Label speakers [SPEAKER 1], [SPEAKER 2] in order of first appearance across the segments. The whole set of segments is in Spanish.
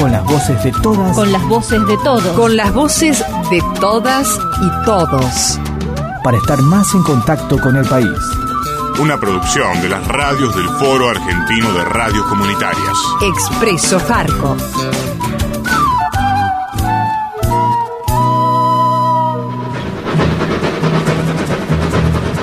[SPEAKER 1] Con las voces de todas.
[SPEAKER 2] con las voces de todos.
[SPEAKER 3] Con las voces de todas y todos.
[SPEAKER 1] Para estar más en contacto con el país.
[SPEAKER 4] Una producción de las radios del Foro Argentino de Radios Comunitarias.
[SPEAKER 3] Expreso Farco.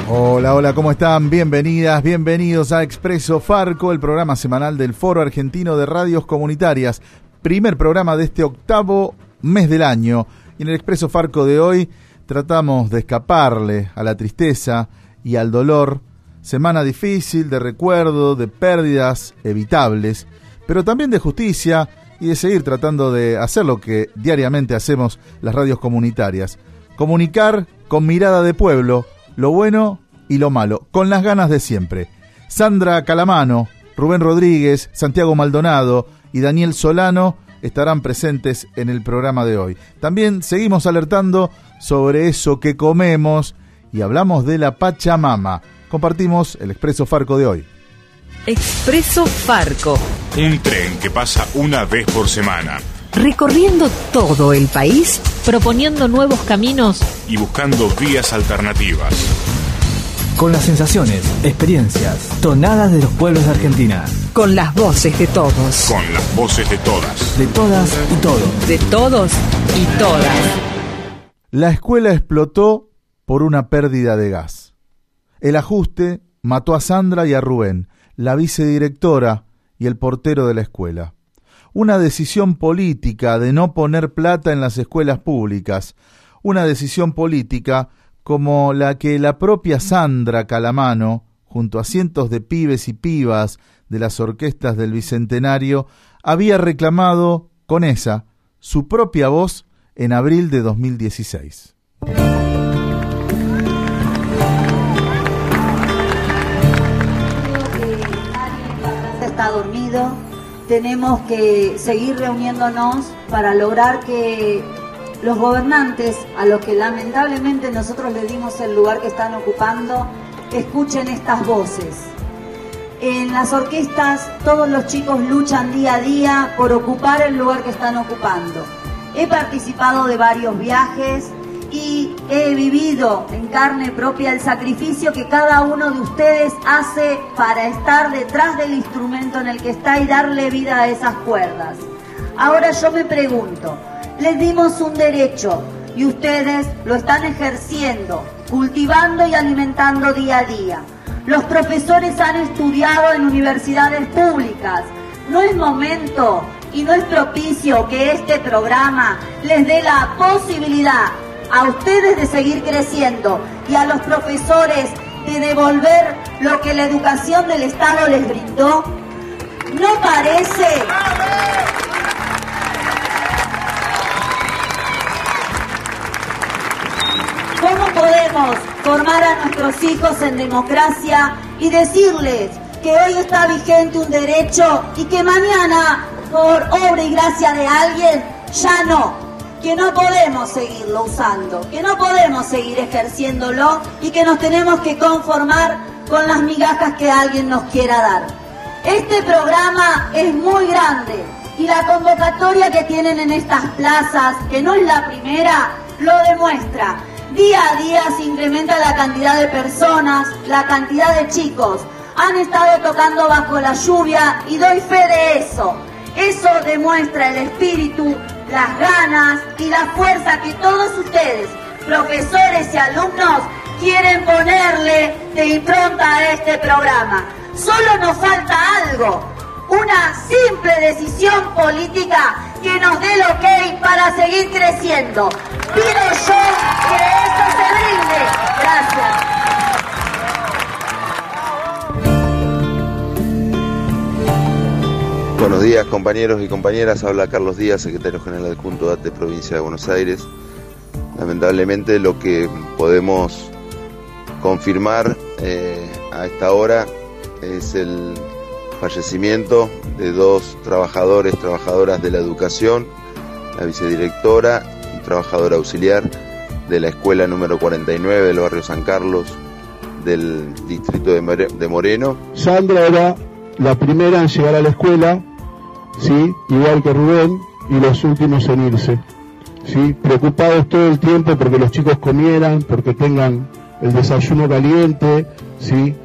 [SPEAKER 5] Hola, hola, ¿cómo están? Bienvenidas, bienvenidos a Expreso Farco, el programa semanal del Foro Argentino de Radios Comunitarias. Primer programa de este octavo mes del año. Y en el Expreso Farco de hoy tratamos de escaparle a la tristeza y al dolor. Semana difícil de recuerdo, de pérdidas evitables, pero también de justicia y de seguir tratando de hacer lo que diariamente hacemos las radios comunitarias. Comunicar con mirada de pueblo lo bueno y lo malo, con las ganas de siempre. Sandra Calamano, Rubén Rodríguez, Santiago Maldonado y Daniel Solano estarán presentes en el programa de hoy. También seguimos alertando sobre eso que comemos y hablamos de la Pachamama. Compartimos el Expreso Farco de hoy.
[SPEAKER 3] Expreso Farco.
[SPEAKER 4] Un tren que pasa una vez por semana
[SPEAKER 3] Recorriendo todo el país
[SPEAKER 2] proponiendo nuevos caminos
[SPEAKER 4] y buscando vías alternativas.
[SPEAKER 1] Con las sensaciones, experiencias, tonadas de los pueblos de Argentina.
[SPEAKER 3] con las voces de todos.
[SPEAKER 4] Con las voces de todas.
[SPEAKER 1] De todas y todos.
[SPEAKER 3] De todos y todas.
[SPEAKER 5] La escuela explotó por una pérdida de gas. El ajuste mató a Sandra y a Rubén, la vicedirectora y el portero de la escuela. Una decisión política de no poner plata en las escuelas públicas. Una decisión política como la que la propia Sandra Calamano, junto a cientos de pibes y pibas de las orquestas del Bicentenario, había reclamado con esa, su propia voz, en abril de 2016.
[SPEAKER 6] está dormido. Tenemos que seguir reuniéndonos para lograr que los gobernantes, a los que lamentablemente nosotros le dimos el lugar que están ocupando, escuchen estas voces. En las orquestas todos los chicos luchan día a día por ocupar el lugar que están ocupando. He participado de varios viajes y he vivido en carne propia el sacrificio que cada uno de ustedes hace para estar detrás del instrumento en el que está y darle vida a esas cuerdas. Ahora yo me pregunto, les dimos un derecho y ustedes lo están ejerciendo, cultivando y alimentando día a día. Los profesores han estudiado en universidades públicas. No es momento y no es propicio que este programa les dé la posibilidad a ustedes de seguir creciendo y a los profesores de devolver lo que la educación del Estado les brindó. ¿No parece? Formar a nuestros hijos en democracia y decirles que hoy está vigente un derecho y que mañana, por obra y gracia de alguien, ya no? Que no podemos seguirlo usando, que no podemos seguir ejerciéndolo y que nos tenemos que conformar con las migajas que alguien nos quiera dar. Este programa es muy grande y la convocatoria que tienen en estas plazas, que no es la primera, lo demuestra. Día a día se incrementa la cantidad de personas, la cantidad de chicos. Han estado tocando bajo la lluvia y doy fe de eso. Eso demuestra el espíritu, las ganas y la fuerza que todos ustedes, profesores y alumnos, quieren ponerle de impronta a este programa. Solo nos falta algo, una simple decisión política que nos dé el ok para seguir creciendo. Pido yo que
[SPEAKER 7] Buenos días compañeros y compañeras, habla Carlos Díaz, secretario general adjunto de ATE Provincia de Buenos Aires. Lamentablemente lo que podemos confirmar eh, a esta hora es el fallecimiento de dos trabajadores, trabajadoras de la educación, la vicedirectora y trabajadora auxiliar de la escuela número 49 del barrio San Carlos del distrito de Moreno.
[SPEAKER 8] Sandra la primera en llegar a la escuela, ¿sí? igual que Rubén, y los últimos en irse. ¿sí? Preocupados todo el tiempo porque los chicos comieran, porque tengan el desayuno caliente, ¿sí?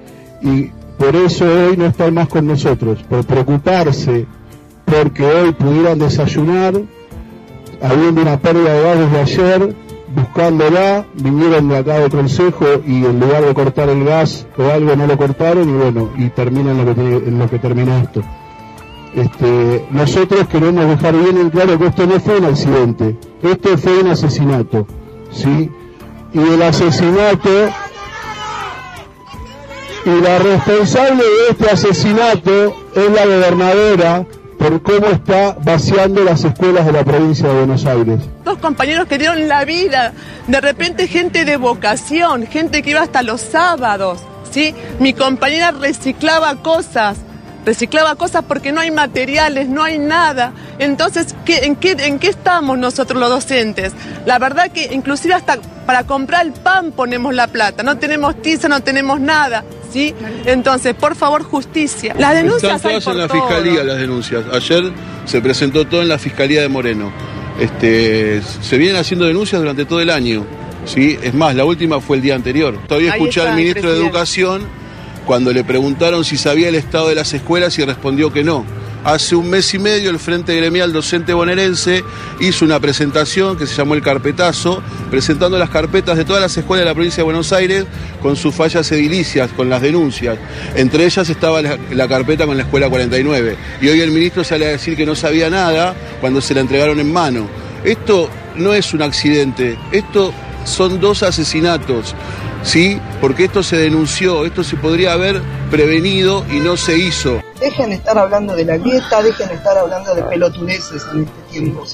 [SPEAKER 8] y por eso hoy no están más con nosotros, por preocuparse porque hoy pudieran desayunar, habiendo una pérdida de gas desde ayer, buscándola, vinieron de acá de consejo y en lugar de cortar el gas o algo no lo cortaron y bueno, y termina en lo que, en lo que termina esto. Este, nosotros queremos dejar bien en claro que esto no fue un accidente, esto fue un asesinato, ¿sí? Y el asesinato, y la responsable de este asesinato es la gobernadora por cómo está vaciando las escuelas de la provincia de Buenos Aires.
[SPEAKER 9] Dos compañeros que dieron la vida, de repente gente de vocación, gente que iba hasta los sábados, ¿sí? Mi compañera reciclaba cosas, reciclaba cosas porque no hay materiales, no hay nada. Entonces, ¿qué, en, qué, ¿en qué estamos nosotros los docentes? La verdad que inclusive hasta para comprar el pan ponemos la plata, no tenemos tiza, no tenemos nada. ¿Sí? Entonces, por favor, justicia. Las denuncias
[SPEAKER 10] Están todas en la fiscalía las denuncias. Ayer se presentó todo en la fiscalía de Moreno. Este, se vienen haciendo denuncias durante todo el año. ¿sí? Es más, la última fue el día anterior. Todavía escuché al ministro de Educación cuando le preguntaron si sabía el estado de las escuelas y respondió que no Hace un mes y medio el Frente Gremial Docente Bonaerense hizo una presentación que se llamó El Carpetazo, presentando las carpetas de todas las escuelas de la provincia de Buenos Aires con sus fallas edilicias, con las denuncias. Entre ellas estaba la, carpeta con la Escuela 49. Y hoy el ministro sale a decir que no sabía nada cuando se la entregaron en mano. Esto no es un accidente, esto son dos asesinatos. ¿sí? Porque esto se denunció, esto se podría haber prevenido y no se hizo.
[SPEAKER 11] Dejen de estar hablando de la grieta, dejen de estar hablando de pelotudeces en este tiempo.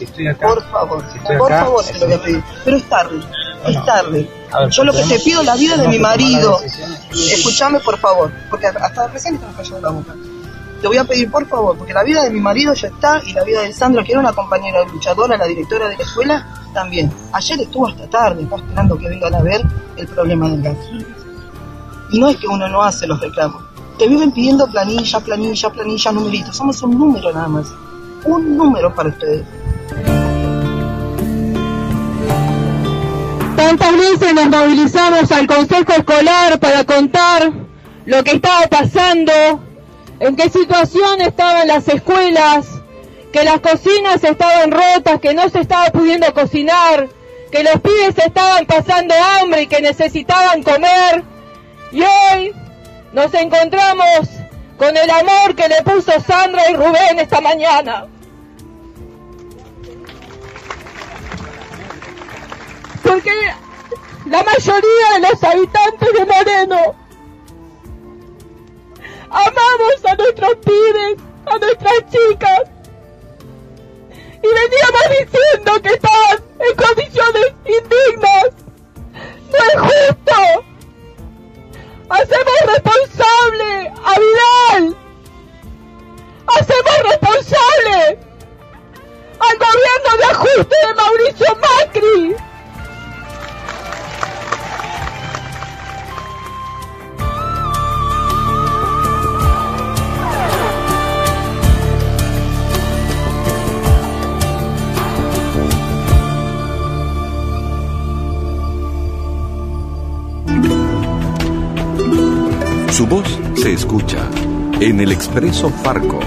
[SPEAKER 11] por favor, por favor se lo voy a pedir. Pero es tarde, es tarde. Yo lo que te pido es la vida de mi marido. Escúchame por favor, porque hasta recién estamos cayendo la boca. Te voy a pedir por favor, porque la vida de mi marido ya está y la vida de Sandra, que era una compañera luchadora, la directora de la escuela, también. Ayer estuvo hasta tarde, está esperando que vengan a ver el problema del gas. Y no es que uno no hace los reclamos. Te viven pidiendo planilla, planilla, planilla, numeritos. Somos un número nada más. Un número para ustedes.
[SPEAKER 12] Tantas veces nos movilizamos al Consejo Escolar para contar lo que estaba pasando, en qué situación estaban las escuelas, que las cocinas estaban rotas, que no se estaba pudiendo cocinar, que los pibes estaban pasando hambre y que necesitaban comer. Y hoy nos encontramos con el amor que le puso Sandra y Rubén esta mañana. Porque la mayoría de los habitantes de Moreno amamos a nuestros pibes, a nuestras chicas, y veníamos diciendo que estaban en condiciones indignas. No es justo. Hacemos responsable a Vidal. Hacemos responsable al gobierno de ajuste de Mauricio Macri.
[SPEAKER 13] Su voz se escucha en el Expreso Farco.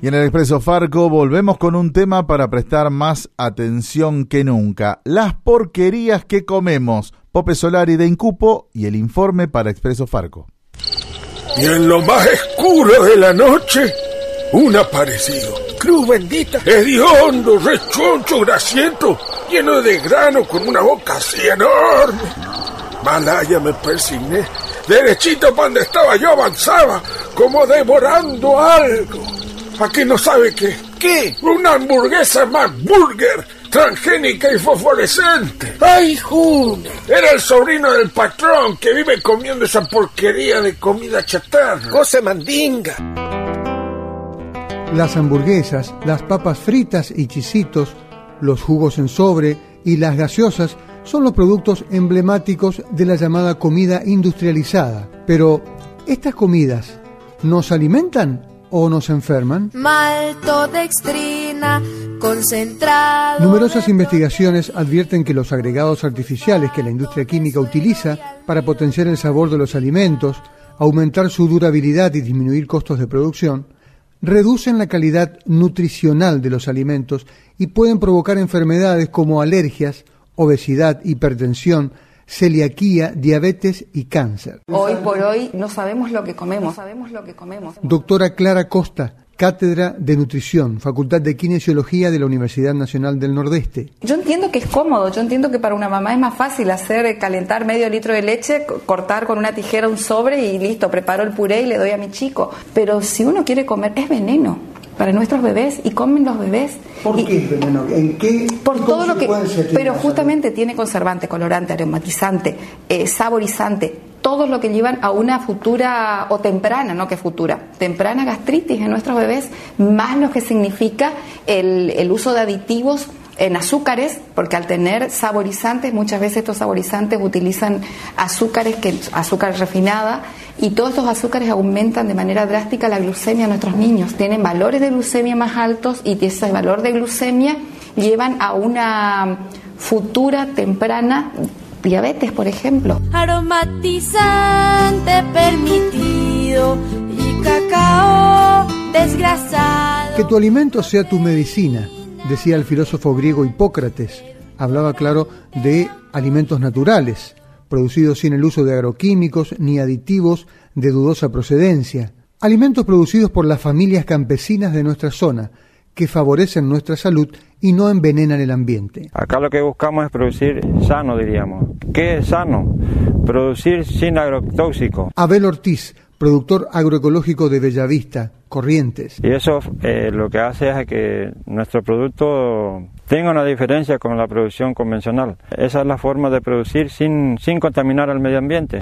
[SPEAKER 5] Y en el Expreso Farco volvemos con un tema para prestar más atención que nunca. Las porquerías que comemos. Pope Solari de Incupo y el informe para Expreso Farco.
[SPEAKER 14] Y en lo más oscuro de la noche, un aparecido. Cruz bendita, hediondo, rechoncho, grasiento, lleno de grano, con una boca así enorme. Malaya me persigné derechito para donde estaba yo avanzaba, como devorando algo. Aquí no sabe qué.
[SPEAKER 15] ¿Qué?
[SPEAKER 14] Una hamburguesa más burger, transgénica y fosforescente.
[SPEAKER 15] ¡Ay, Juna!
[SPEAKER 14] Era el sobrino del patrón que vive comiendo esa porquería de comida chatarra.
[SPEAKER 15] Cosa mandinga.
[SPEAKER 16] Las hamburguesas, las papas fritas y chisitos, los jugos en sobre y las gaseosas son los productos emblemáticos de la llamada comida industrializada. Pero, ¿estas comidas nos alimentan o nos enferman?
[SPEAKER 17] Maltodextrina concentrado.
[SPEAKER 16] Numerosas investigaciones advierten que los agregados artificiales que la industria química utiliza para potenciar el sabor de los alimentos, aumentar su durabilidad y disminuir costos de producción, reducen la calidad nutricional de los alimentos y pueden provocar enfermedades como alergias, obesidad, hipertensión, celiaquía, diabetes y cáncer.
[SPEAKER 18] Hoy por hoy no sabemos lo que comemos, sabemos lo que comemos.
[SPEAKER 16] Doctora Clara Costa, Cátedra de Nutrición, Facultad de Kinesiología de la Universidad Nacional del Nordeste.
[SPEAKER 18] Yo entiendo que es cómodo, yo entiendo que para una mamá es más fácil hacer eh, calentar medio litro de leche, cortar con una tijera un sobre y listo, preparo el puré y le doy a mi chico. Pero si uno quiere comer, es veneno para nuestros bebés y comen los bebés.
[SPEAKER 16] ¿Por
[SPEAKER 18] y,
[SPEAKER 16] qué es veneno? ¿En qué
[SPEAKER 18] Por todo lo que... Pero justamente tiene conservante, colorante, aromatizante, eh, saborizante, todo lo que llevan a una futura o temprana, no que futura, temprana gastritis en nuestros bebés, más lo que significa el, el uso de aditivos en azúcares, porque al tener saborizantes, muchas veces estos saborizantes utilizan azúcares, que, azúcar refinada, y todos estos azúcares aumentan de manera drástica la glucemia en nuestros niños. Tienen valores de glucemia más altos y ese valor de glucemia llevan a una futura temprana diabetes, por ejemplo.
[SPEAKER 17] Aromatizante permitido y cacao desgrasado.
[SPEAKER 16] Que tu alimento sea tu medicina, decía el filósofo griego Hipócrates. Hablaba, claro, de alimentos naturales, producidos sin el uso de agroquímicos ni aditivos de dudosa procedencia. Alimentos producidos por las familias campesinas de nuestra zona, que favorecen nuestra salud y no envenenan el ambiente.
[SPEAKER 19] Acá lo que buscamos es producir sano, diríamos. ¿Qué es sano? Producir sin agrotóxico.
[SPEAKER 16] Abel Ortiz, productor agroecológico de Bellavista, Corrientes.
[SPEAKER 19] Y eso eh, lo que hace es que nuestro producto tenga una diferencia con la producción convencional. Esa es la forma de producir sin, sin contaminar al medio ambiente.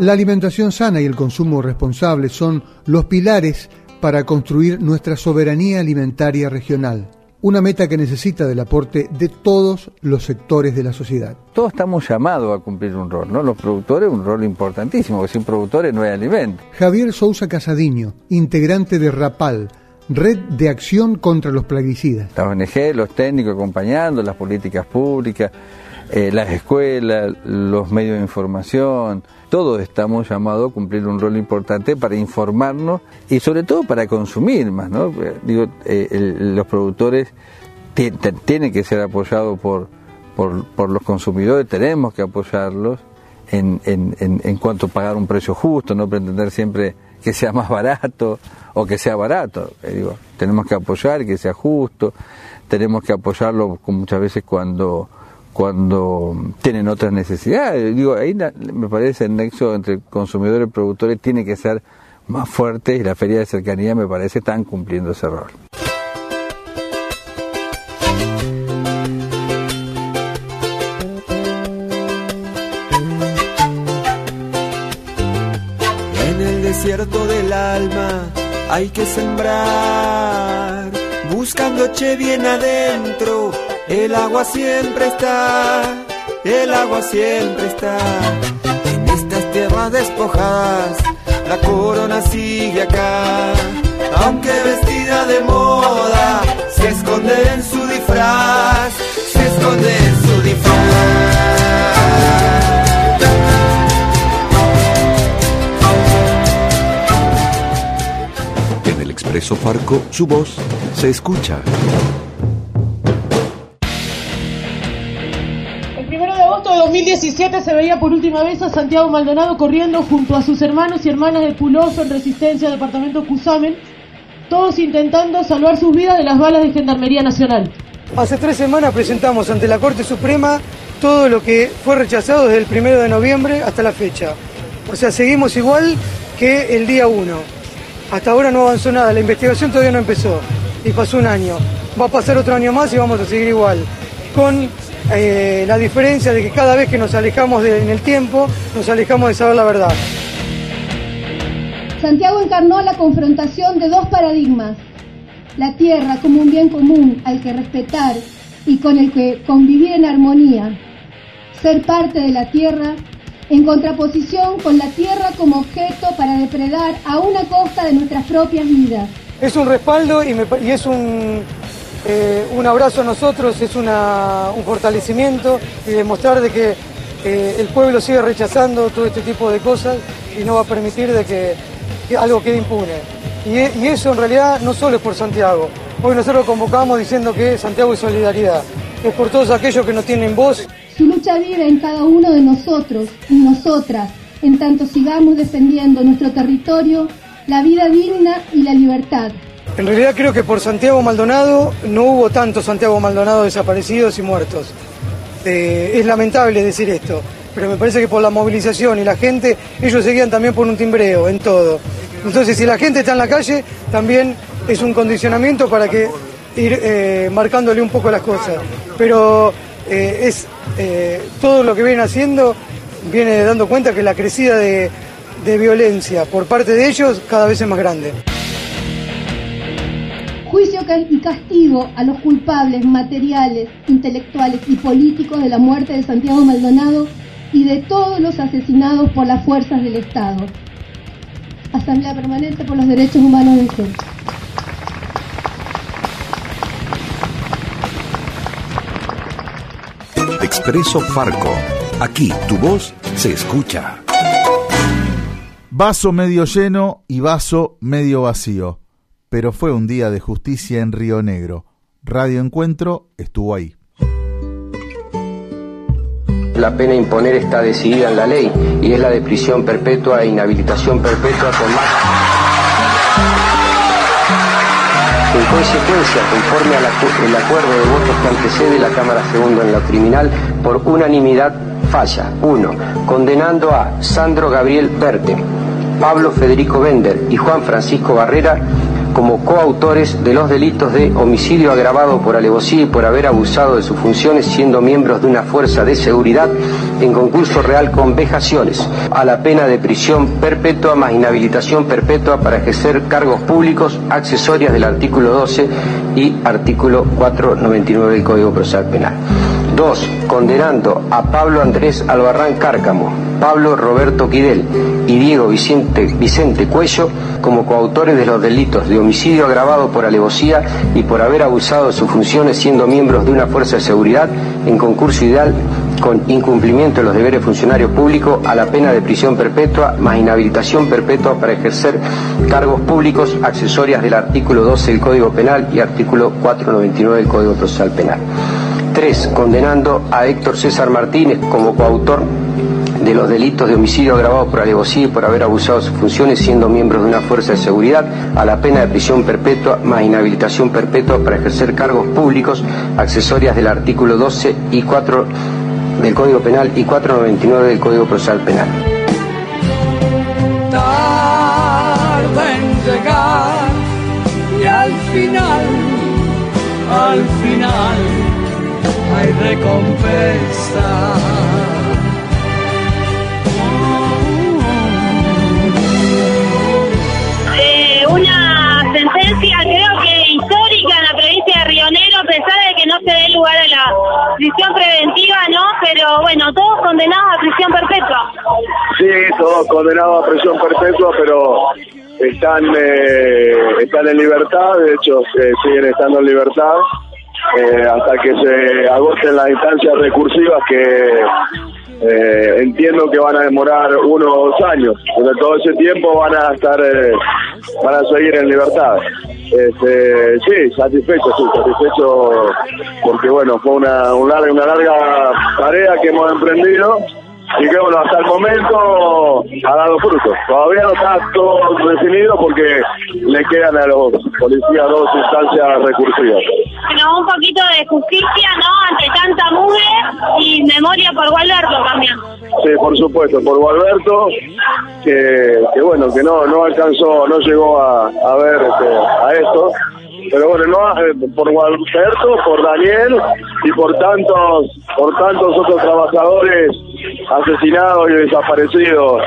[SPEAKER 16] La alimentación sana y el consumo responsable son los pilares para construir nuestra soberanía alimentaria regional, una meta que necesita del aporte de todos los sectores de la sociedad.
[SPEAKER 20] Todos estamos llamados a cumplir un rol, ¿no? Los productores un rol importantísimo, porque sin productores no hay alimento.
[SPEAKER 16] Javier Sousa Casadiño, integrante de RAPAL, Red de Acción contra los Plaguicidas.
[SPEAKER 20] Las ONG, los técnicos acompañando, las políticas públicas, eh, las escuelas, los medios de información, todos estamos llamados a cumplir un rol importante para informarnos y sobre todo para consumir más, ¿no? Digo, eh, el, los productores tienen que ser apoyados por, por, por, los consumidores, tenemos que apoyarlos en, en, en, en cuanto a pagar un precio justo, no pretender siempre que sea más barato o que sea barato. Eh, digo, tenemos que apoyar que sea justo, tenemos que apoyarlo muchas veces cuando cuando tienen otras necesidades. Digo, ahí me parece el nexo entre consumidores y productores tiene que ser más fuerte y la feria de cercanía me parece están cumpliendo ese rol.
[SPEAKER 21] Desierto del alma hay que sembrar, buscando che bien adentro el agua siempre está, el agua siempre está. En estas tierras despojadas, la corona sigue acá. Aunque vestida de moda, se esconde en su disfraz, se esconde en su disfraz.
[SPEAKER 13] El Expreso Farco, su voz se escucha.
[SPEAKER 22] de 2017 se veía por última vez a Santiago Maldonado corriendo junto a sus hermanos y hermanas de Puloso en Resistencia, departamento Cusamen, todos intentando salvar sus vidas de las balas de Gendarmería Nacional.
[SPEAKER 23] Hace tres semanas presentamos ante la Corte Suprema
[SPEAKER 24] todo lo que fue rechazado desde el primero de noviembre hasta la fecha. O sea, seguimos igual que el día 1. Hasta ahora no avanzó nada, la investigación todavía no empezó y pasó un año. Va a pasar otro año más y vamos a seguir igual. Con eh, la diferencia de que cada vez que nos alejamos en el tiempo, nos alejamos de saber la verdad.
[SPEAKER 25] Santiago encarnó la confrontación de dos paradigmas. La tierra como un bien común al que respetar y con el que convivir en armonía. Ser parte de la tierra en contraposición con la tierra como objeto para depredar a una costa de nuestras propias vidas.
[SPEAKER 24] Es un respaldo y, es un, eh, un abrazo a nosotros, es un fortalecimiento y demostrar de que eh, el pueblo sigue rechazando todo este tipo de cosas y no va a permitir de que, algo quede impune. Y, y, eso en realidad no solo es por Santiago. Hoy nosotros convocamos diciendo que Santiago es solidaridad. Es por todos aquellos que no tienen voz
[SPEAKER 25] su lucha vive en cada uno de nosotros y nosotras, en tanto sigamos defendiendo nuestro territorio, la vida digna y la libertad.
[SPEAKER 24] En realidad creo que por Santiago Maldonado no hubo tantos Santiago Maldonado desaparecidos y muertos. Eh, es lamentable decir esto, pero me parece que por la movilización y la gente, ellos seguían también por un timbreo en todo. Entonces, si la gente está en la calle, también es un condicionamiento para que ir eh, marcándole un poco las cosas. Pero eh, es eh, todo lo que vienen haciendo viene dando cuenta que la crecida de, de violencia por parte de ellos cada vez es más grande.
[SPEAKER 25] Juicio y castigo a los culpables materiales, intelectuales y políticos de la muerte de Santiago Maldonado y de todos los asesinados por las fuerzas del Estado. Asamblea Permanente por los Derechos Humanos de Centro.
[SPEAKER 13] Expreso Farco. Aquí tu voz se escucha.
[SPEAKER 5] Vaso medio lleno y vaso medio vacío. Pero fue un día de justicia en Río Negro. Radio Encuentro estuvo ahí.
[SPEAKER 23] La pena imponer está decidida en la ley y es la de prisión perpetua e inhabilitación perpetua con más En consecuencia, conforme al acuerdo de votos que antecede la Cámara Segunda en lo criminal, por unanimidad falla. 1. Condenando a Sandro Gabriel Verte, Pablo Federico Bender y Juan Francisco Barrera como coautores de los delitos de homicidio agravado por alevosía y por haber abusado de sus funciones siendo miembros de una fuerza de seguridad en concurso real con vejaciones, a la pena de prisión perpetua más inhabilitación perpetua para ejercer cargos públicos accesorias del artículo 12 y artículo 499 del Código Procesal Penal. 2. Condenando a Pablo Andrés Albarrán Cárcamo, Pablo Roberto Quidel y Diego Vicente, Vicente Cuello como coautores de los delitos de homicidio agravado por alevosía y por haber abusado de sus funciones siendo miembros de una fuerza de seguridad en concurso ideal con incumplimiento de los deberes funcionarios públicos a la pena de prisión perpetua más inhabilitación perpetua para ejercer cargos públicos accesorias del artículo 12 del Código Penal y artículo 499 del Código Procesal Penal. 3. Condenando a Héctor César Martínez como coautor de los delitos de homicidio agravado por alevosía y por haber abusado de sus funciones siendo miembros de una fuerza de seguridad a la pena de prisión perpetua más inhabilitación perpetua para ejercer cargos públicos accesorias del artículo 12 y 4 del Código Penal y 499 del Código Procesal Penal.
[SPEAKER 26] Hay recompensa.
[SPEAKER 27] Eh, una sentencia creo que histórica en la provincia de Río Negro, a pesar de que no se dé lugar a la prisión preventiva, ¿no? Pero bueno, todos condenados a prisión perpetua.
[SPEAKER 28] Sí, todos condenados a prisión perpetua, pero están eh, están en libertad, de hecho eh, siguen estando en libertad eh, hasta que se agoten las instancias recursivas que eh, entiendo que van a demorar uno o dos años. Durante todo ese tiempo van a estar, eh, van a seguir en libertad. Este, sí, satisfecho, sí, satisfecho porque bueno, fue una, una larga, una larga tarea que hemos emprendido y que bueno, hasta el momento ha dado frutos. Todavía no está todo definido porque le quedan a los policías dos instancias recursivas.
[SPEAKER 27] Bueno, un poquito de justicia, ¿no? Ante tanta mugre y memoria por Gualberto también.
[SPEAKER 28] Sí, por supuesto, por Gualberto, que, que bueno, que no no alcanzó, no llegó a, a ver este, a esto, pero bueno, no, eh, por Gualberto, por Daniel y por tantos, por tantos otros trabajadores asesinados y desaparecidos.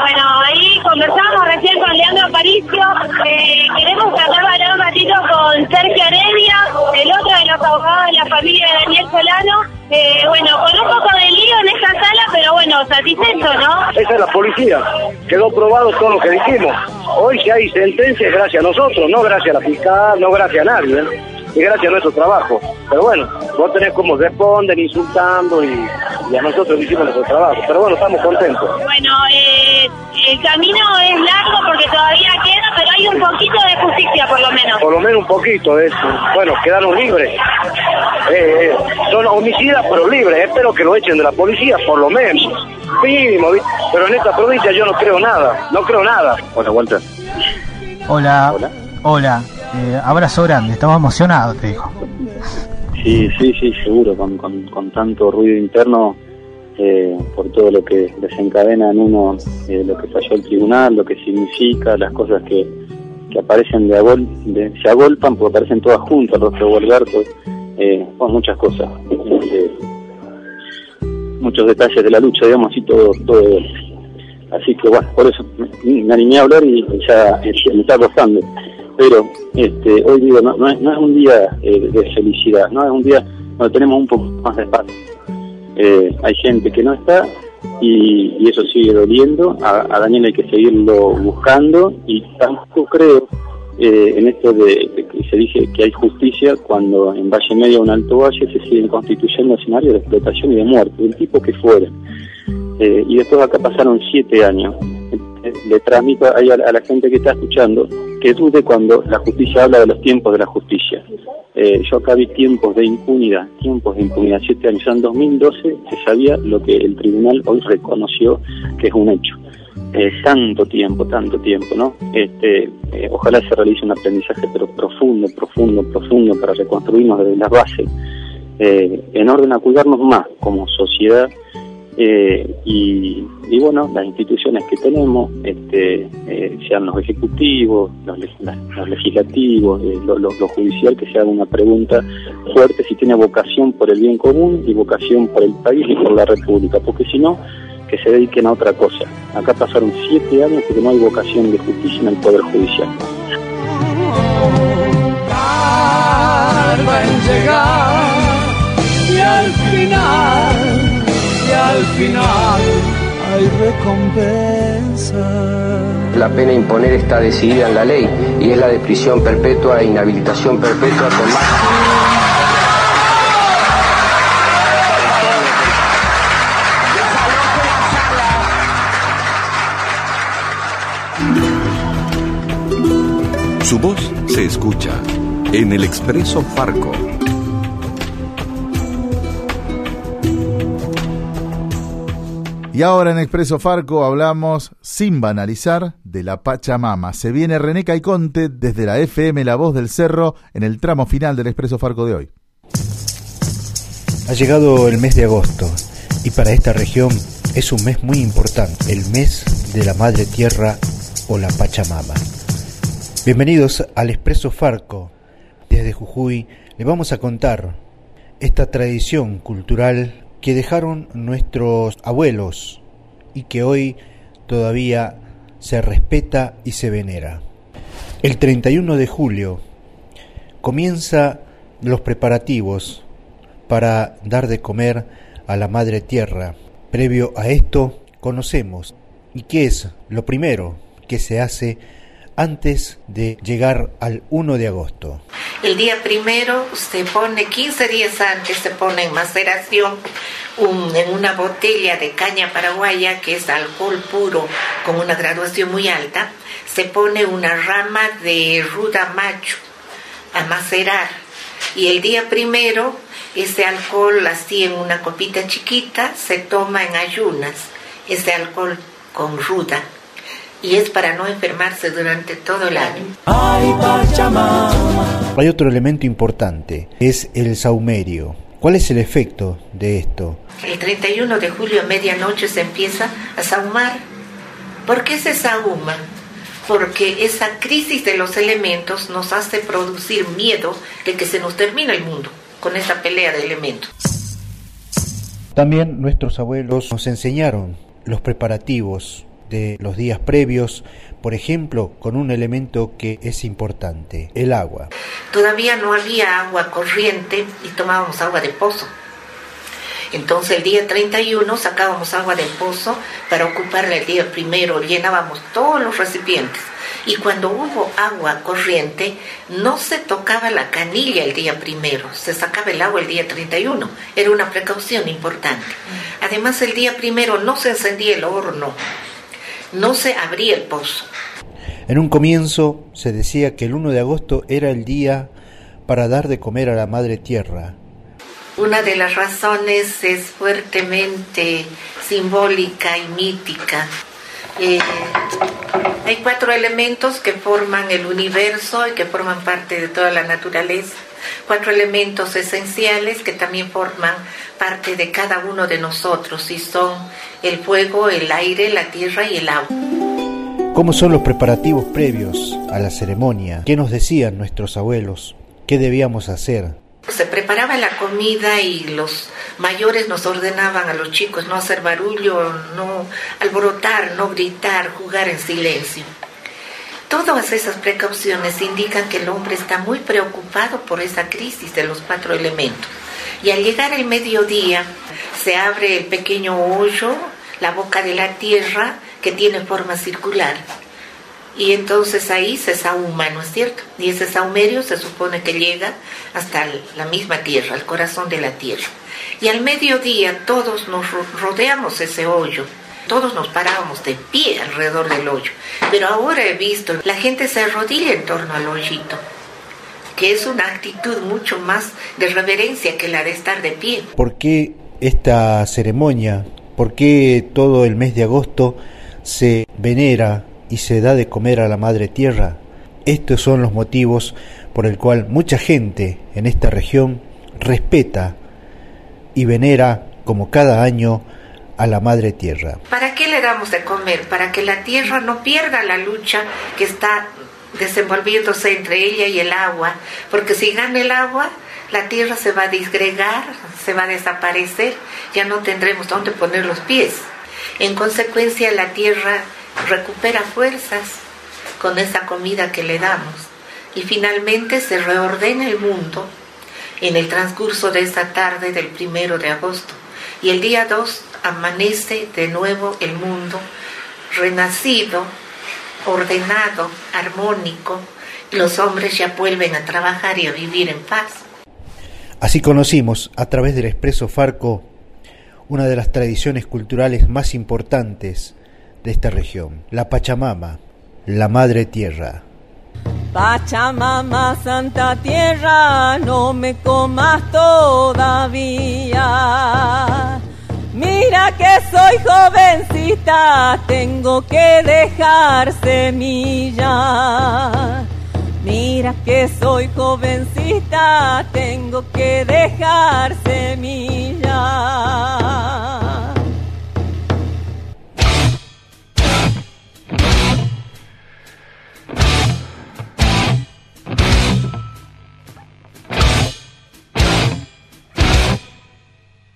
[SPEAKER 27] Bueno, ahí conversamos recién con Leandro Aparicio. Eh, queremos tratar de hablar un ratito con Sergio Heredia, el otro de los abogados de la familia de Daniel Solano. Eh, bueno, con un poco de lío en esta sala, pero bueno, satisfecho, ¿no?
[SPEAKER 29] Esa es la policía. Quedó probado todo lo que dijimos. Hoy si hay sentencia es gracias a nosotros, no gracias a la fiscal, no gracias a nadie. ¿eh? Y gracias a nuestro trabajo. Pero bueno, vos tenés como responden insultando y, y a nosotros hicimos nuestro trabajo. Pero bueno, estamos contentos.
[SPEAKER 27] Bueno, el camino es largo porque todavía queda, pero hay un poquito de justicia por lo menos.
[SPEAKER 29] Por lo menos un poquito es, bueno, quedaron libres. Eh, eh, son homicidas pero libres, espero que lo echen de la policía, por lo menos. Mínimo, pero en esta provincia yo no creo nada, no creo nada. Bueno, aguanta.
[SPEAKER 30] Hola. Hola. Eh, abrazo grande, estamos emocionados, te dijo.
[SPEAKER 31] Sí, sí, sí, seguro, con, con, con tanto ruido interno, eh, por todo lo que desencadena en uno, eh, lo que falló el tribunal, lo que significa, las cosas que, que aparecen de, se agolpan, porque aparecen todas juntas, los de eh, muchas cosas, eh, muchos detalles de la lucha, digamos, así todo, todo. Así que bueno, por eso me, animé a hablar y ya eh, me está costando pero este, hoy digo, no, no, es, no es un día eh, de felicidad, no es un día donde tenemos un poco más de paz. Eh, hay gente que no está y, y eso sigue doliendo, a, a, Daniel hay que seguirlo buscando y tampoco creo eh, en esto de, que se dice que hay justicia cuando en Valle Medio o en Alto Valle se siguen constituyendo escenarios de explotación y de muerte, del tipo que fuera. Eh, y después acá pasaron siete años. Le transmito a, a la gente que está escuchando que dude cuando la justicia habla de los tiempos de la justicia. Eh, yo acá vi tiempos de impunidad, tiempos de impunidad, siete años. En 2012 se sabía lo que el tribunal hoy reconoció que es un hecho. Eh, tanto tiempo, tanto tiempo, ¿no? Este, eh, ojalá se realice un aprendizaje pero profundo, profundo, profundo para reconstruirnos desde las bases, eh, en orden a cuidarnos más como sociedad eh, y, bueno, las instituciones que tenemos, este, eh, sean los ejecutivos, los, legislativos, eh, lo, judicial, que se haga una pregunta fuerte si tiene vocación por el bien común y vocación por el país y por la República, porque si no, que se dediquen a otra cosa. Acá pasaron siete años porque no hay vocación de justicia en el Poder Judicial.
[SPEAKER 26] Y al final hay recompensa.
[SPEAKER 23] La pena imponer está decidida en la ley y es la de prisión perpetua e inhabilitación perpetua con más.
[SPEAKER 13] Su voz se escucha en el Expreso Farco.
[SPEAKER 5] Y ahora en Expreso Farco hablamos, sin banalizar, de la Pachamama. Se viene René Caiconte desde la FM La Voz del Cerro en el tramo final del Expreso Farco de hoy.
[SPEAKER 32] Ha llegado el mes de agosto y para esta región es un mes muy importante, el mes de la Madre Tierra o la Pachamama. Bienvenidos al Expreso Farco. Desde Jujuy le vamos a contar esta tradición cultural que dejaron nuestros abuelos y que hoy todavía se respeta y se venera. El 31 de julio comienza los preparativos para dar de comer a la Madre Tierra. Previo a esto conocemos y qué es lo primero que se hace antes de llegar al 1 de agosto.
[SPEAKER 33] El día primero se pone, 15 días antes se pone en maceración en una botella de caña paraguaya que es alcohol puro con una graduación muy alta, se pone una rama de ruda macho a macerar y el día primero ese alcohol así en una copita chiquita se toma en ayunas, ese alcohol con ruda y es para no enfermarse durante todo el año.
[SPEAKER 32] Hay otro elemento importante, es el saumerio. ¿Cuál es el efecto de esto?
[SPEAKER 33] El 31 de julio a medianoche se empieza a sahumar. ¿Por qué se sahuma? Porque esa crisis de los elementos nos hace producir miedo de que se nos termine el mundo con esa pelea de elementos.
[SPEAKER 32] También nuestros abuelos nos enseñaron los preparativos de los días previos, por ejemplo, con un elemento que es importante, el agua.
[SPEAKER 33] Todavía no había agua corriente y tomábamos agua de pozo. Entonces el día 31 sacábamos agua del pozo para ocuparla el día primero, llenábamos todos los recipientes. Y cuando hubo agua corriente, no se tocaba la canilla el día primero, se sacaba el agua el día 31. Era una precaución importante. Además, el día primero no se encendía el horno, no se abría el pozo.
[SPEAKER 32] En un comienzo se decía que el 1 de agosto era el día para dar de comer a la madre tierra.
[SPEAKER 33] Una de las razones es fuertemente simbólica y mítica. Eh, hay cuatro elementos que forman el universo y que forman parte de toda la naturaleza. Cuatro elementos esenciales que también forman parte de cada uno de nosotros y son el fuego, el aire, la tierra y el agua.
[SPEAKER 32] ¿Cómo son los preparativos previos a la ceremonia? ¿Qué nos decían nuestros abuelos? ¿Qué debíamos hacer?
[SPEAKER 33] Se preparaba la comida y los mayores nos ordenaban a los chicos no hacer barullo, no alborotar, no gritar, jugar en silencio. Todas esas precauciones indican que el hombre está muy preocupado por esa crisis de los cuatro elementos. Y al llegar el mediodía se abre el pequeño hoyo, la boca de la tierra, que tiene forma circular y entonces ahí se sahuma, ¿no es cierto? Y ese saumerio se supone que llega hasta la misma tierra, al corazón de la tierra. Y al mediodía todos nos rodeamos ese hoyo, todos nos parábamos de pie alrededor del hoyo. Pero ahora he visto, la gente se arrodilla en torno al hoyito, que es una actitud mucho más de reverencia que la de estar de pie.
[SPEAKER 32] ¿Por qué esta ceremonia? ¿Por qué todo el mes de agosto se venera y se da de comer a la madre tierra. Estos son los motivos por el cual mucha gente en esta región respeta y venera como cada año a la madre tierra.
[SPEAKER 33] ¿Para qué le damos de comer? Para que la tierra no pierda la lucha que está desenvolviéndose entre ella y el agua, porque si gana el agua, la tierra se va a disgregar, se va a desaparecer, ya no tendremos dónde poner los pies. En consecuencia, la tierra recupera fuerzas con esa comida que le damos. Y finalmente se reordena el mundo en el transcurso de esta tarde del primero de agosto. Y el día 2 amanece de nuevo el mundo renacido, ordenado, armónico. Y los hombres ya vuelven a trabajar y a vivir en paz.
[SPEAKER 32] Así conocimos a través del expreso Farco una de las tradiciones culturales más importantes de esta región, la Pachamama, la Madre Tierra.
[SPEAKER 34] Pachamama, Santa Tierra, no me comas todavía. Mira que soy jovencita, tengo que dejar semilla. Mira que soy jovencita, tengo que dejar semilla.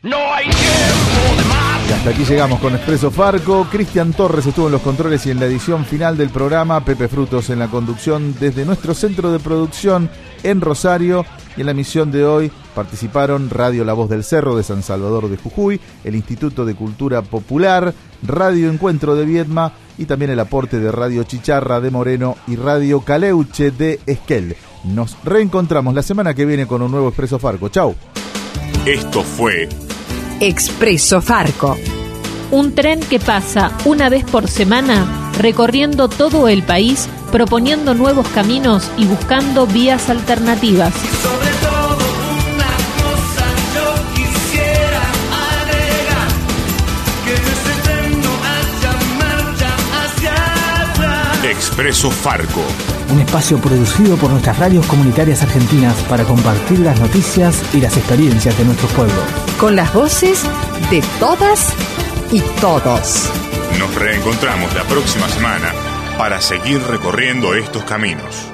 [SPEAKER 5] No hay tiempo de más. Y hasta aquí llegamos con Expreso Farco. Cristian Torres estuvo en los controles y en la edición final del programa. Pepe Frutos en la conducción desde nuestro centro de producción en Rosario. Y en la emisión de hoy participaron Radio La Voz del Cerro de San Salvador de Jujuy, el Instituto de Cultura Popular, Radio Encuentro de Viedma y también el aporte de Radio Chicharra de Moreno y Radio Caleuche de Esquel. Nos reencontramos la semana que viene con un nuevo Expreso Farco. Chau.
[SPEAKER 35] Esto fue
[SPEAKER 36] Expreso Farco. Un tren que pasa una vez por semana recorriendo todo el país, proponiendo nuevos caminos y buscando vías alternativas.
[SPEAKER 4] Expreso Farco.
[SPEAKER 1] Un espacio producido por nuestras radios comunitarias argentinas para compartir las noticias y las experiencias de nuestros pueblos.
[SPEAKER 3] Con las voces de todas y todos.
[SPEAKER 4] Nos reencontramos la próxima semana para seguir recorriendo estos caminos.